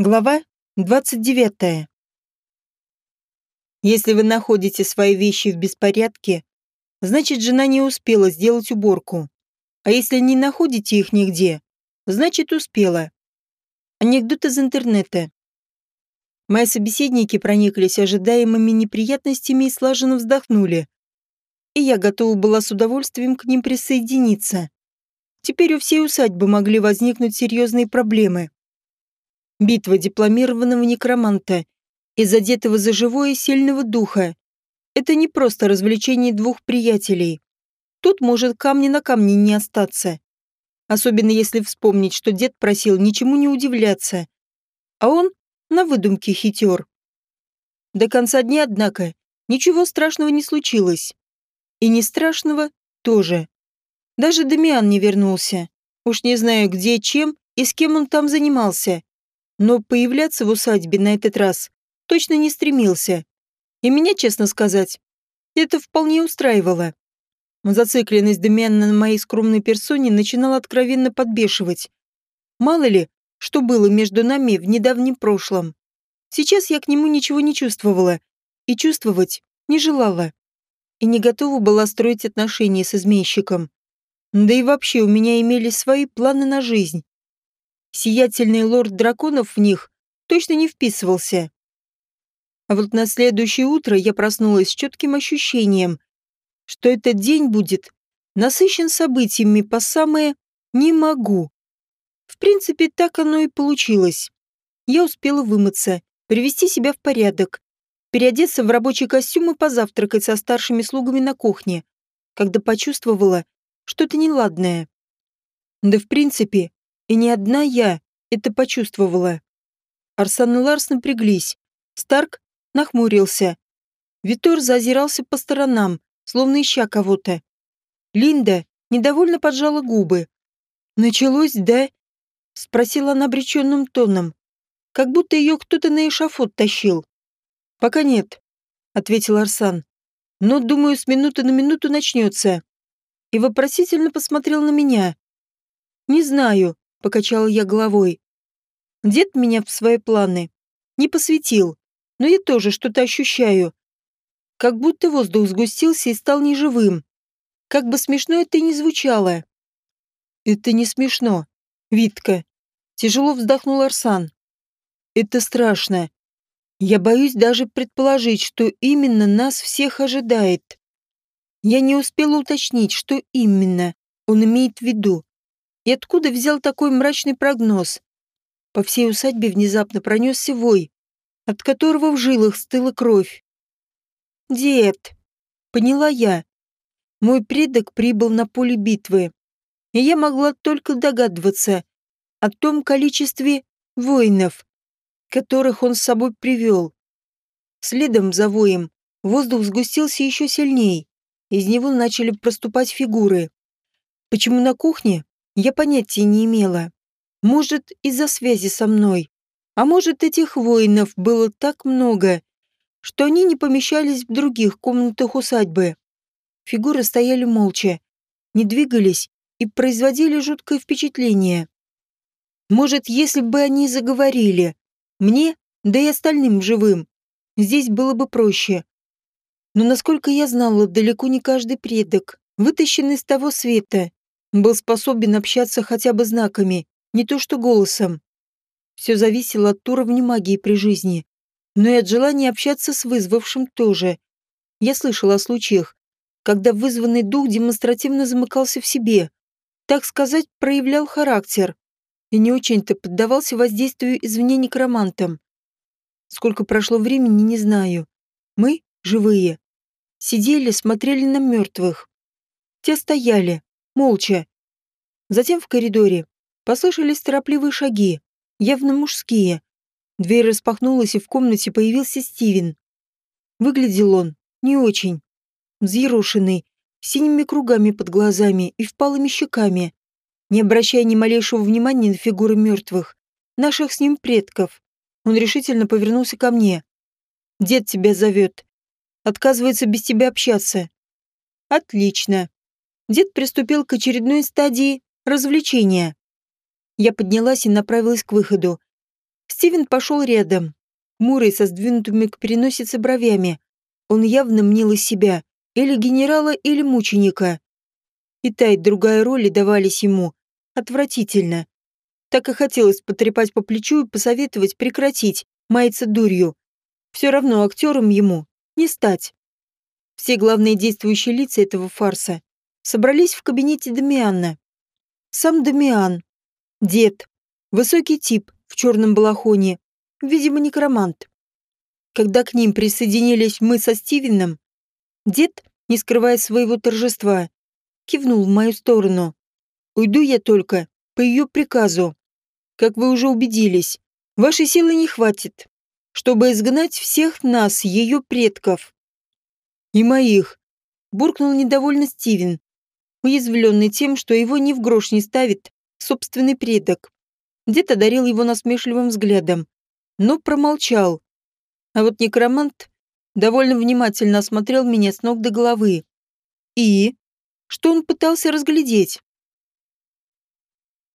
Глава 29. Если вы находите свои вещи в беспорядке, значит, жена не успела сделать уборку. А если не находите их нигде, значит, успела. Анекдот из интернета. Мои собеседники прониклись ожидаемыми неприятностями и слаженно вздохнули. И я готова была с удовольствием к ним присоединиться. Теперь у всей усадьбы могли возникнуть серьезные проблемы. Битва дипломированного некроманта и задетого за живое сильного духа. Это не просто развлечение двух приятелей. Тут может камни на камне не остаться. Особенно если вспомнить, что дед просил ничему не удивляться. А он на выдумке хитер. До конца дня, однако, ничего страшного не случилось. И не страшного тоже. Даже Дамиан не вернулся. Уж не знаю, где, чем и с кем он там занимался но появляться в усадьбе на этот раз точно не стремился. И меня, честно сказать, это вполне устраивало. Зацикленность Демиана на моей скромной персоне начинала откровенно подбешивать. Мало ли, что было между нами в недавнем прошлом. Сейчас я к нему ничего не чувствовала и чувствовать не желала. И не готова была строить отношения с изменщиком. Да и вообще у меня имелись свои планы на жизнь сиятельный лорд драконов в них точно не вписывался. А вот на следующее утро я проснулась с четким ощущением, что этот день будет насыщен событиями по самое «не могу». В принципе, так оно и получилось. Я успела вымыться, привести себя в порядок, переодеться в рабочий костюм и позавтракать со старшими слугами на кухне, когда почувствовала что-то неладное. Да в принципе, и не одна я это почувствовала. Арсан и Ларс напряглись. Старк нахмурился. Витор зазирался по сторонам, словно ища кого-то. Линда недовольно поджала губы. «Началось, да?» — спросила она обреченным тоном, как будто ее кто-то на эшафот тащил. «Пока нет», — ответил Арсан. «Но, думаю, с минуты на минуту начнется». И вопросительно посмотрел на меня. «Не знаю, — покачала я головой. Дед меня в свои планы не посвятил, но я тоже что-то ощущаю. Как будто воздух сгустился и стал неживым. Как бы смешно это ни звучало. Это не смешно. Витка. Тяжело вздохнул Арсан. Это страшно. Я боюсь даже предположить, что именно нас всех ожидает. Я не успела уточнить, что именно он имеет в виду. И откуда взял такой мрачный прогноз? По всей усадьбе внезапно пронесся вой, от которого в жилах стыла кровь. «Дед!» — поняла я. Мой предок прибыл на поле битвы, и я могла только догадываться о том количестве воинов, которых он с собой привел. Следом за воем воздух сгустился еще сильней, из него начали проступать фигуры. Почему на кухне? Я понятия не имела. Может, из-за связи со мной. А может, этих воинов было так много, что они не помещались в других комнатах усадьбы. Фигуры стояли молча, не двигались и производили жуткое впечатление. Может, если бы они заговорили, мне, да и остальным живым, здесь было бы проще. Но насколько я знала, далеко не каждый предок, вытащенный из того света, был способен общаться хотя бы знаками, не то что голосом. Все зависело от уровня магии при жизни, но и от желания общаться с вызвавшим тоже. Я слышала о случаях, когда вызванный дух демонстративно замыкался в себе, так сказать, проявлял характер и не очень-то поддавался воздействию извне некромантам. Сколько прошло времени, не знаю. Мы, живые, сидели, смотрели на мертвых. Те стояли, молча. Затем в коридоре послышались торопливые шаги, явно мужские. Дверь распахнулась, и в комнате появился Стивен. Выглядел он не очень. Взъерошенный, синими кругами под глазами и впалыми щеками. Не обращая ни малейшего внимания на фигуры мертвых, наших с ним предков, он решительно повернулся ко мне. «Дед тебя зовет. Отказывается без тебя общаться». «Отлично дед приступил к очередной стадии развлечения. Я поднялась и направилась к выходу. Стивен пошел рядом, мурой со сдвинутыми к переносице бровями. Он явно мнил из себя или генерала, или мученика. И та, и другая роли давались ему отвратительно. Так и хотелось потрепать по плечу и посоветовать прекратить маяться дурью. Все равно актером ему не стать. Все главные действующие лица этого фарса собрались в кабинете Дамианна. Сам Дамиан, дед, высокий тип в черном балахоне, видимо, некромант. Когда к ним присоединились мы со Стивеном, дед, не скрывая своего торжества, кивнул в мою сторону. «Уйду я только по ее приказу. Как вы уже убедились, вашей силы не хватит, чтобы изгнать всех нас, ее предков. И моих, буркнул недовольно Стивен, уязвленный тем, что его ни в грош не ставит собственный предок. Дед одарил его насмешливым взглядом, но промолчал. А вот некромант довольно внимательно осмотрел меня с ног до головы. И? Что он пытался разглядеть?